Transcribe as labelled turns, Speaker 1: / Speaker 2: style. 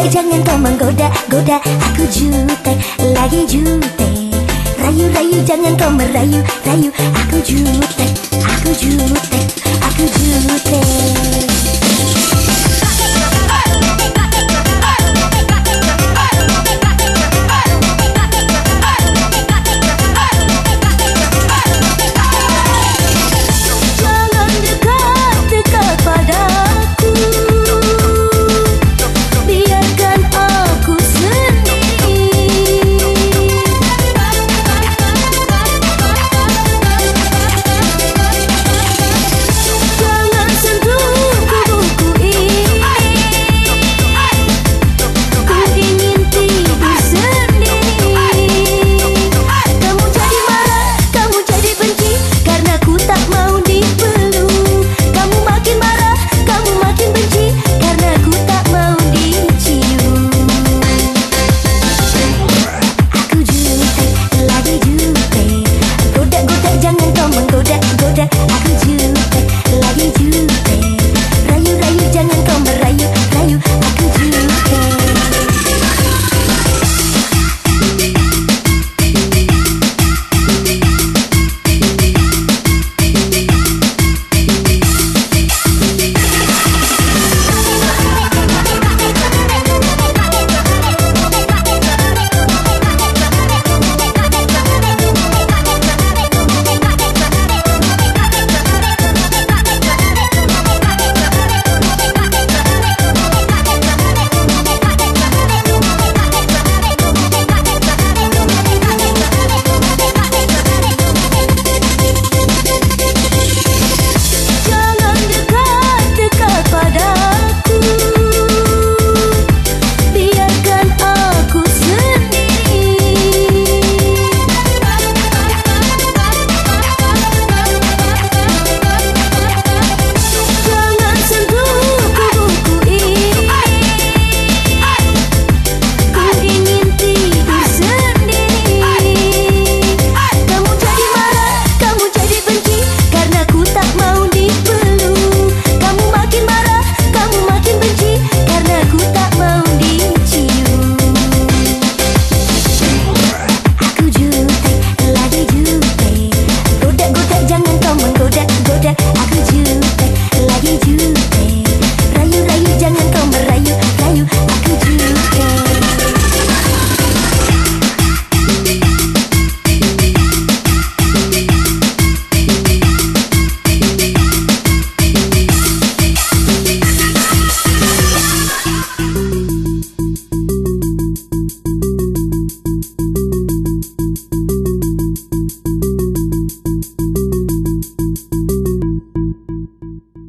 Speaker 1: Goda-goda jangan kau menggoda-goda Aku jutek, lagi jutek. Rayu-rayu jangan kau merayu-rayu Aku jutek, aku jutek,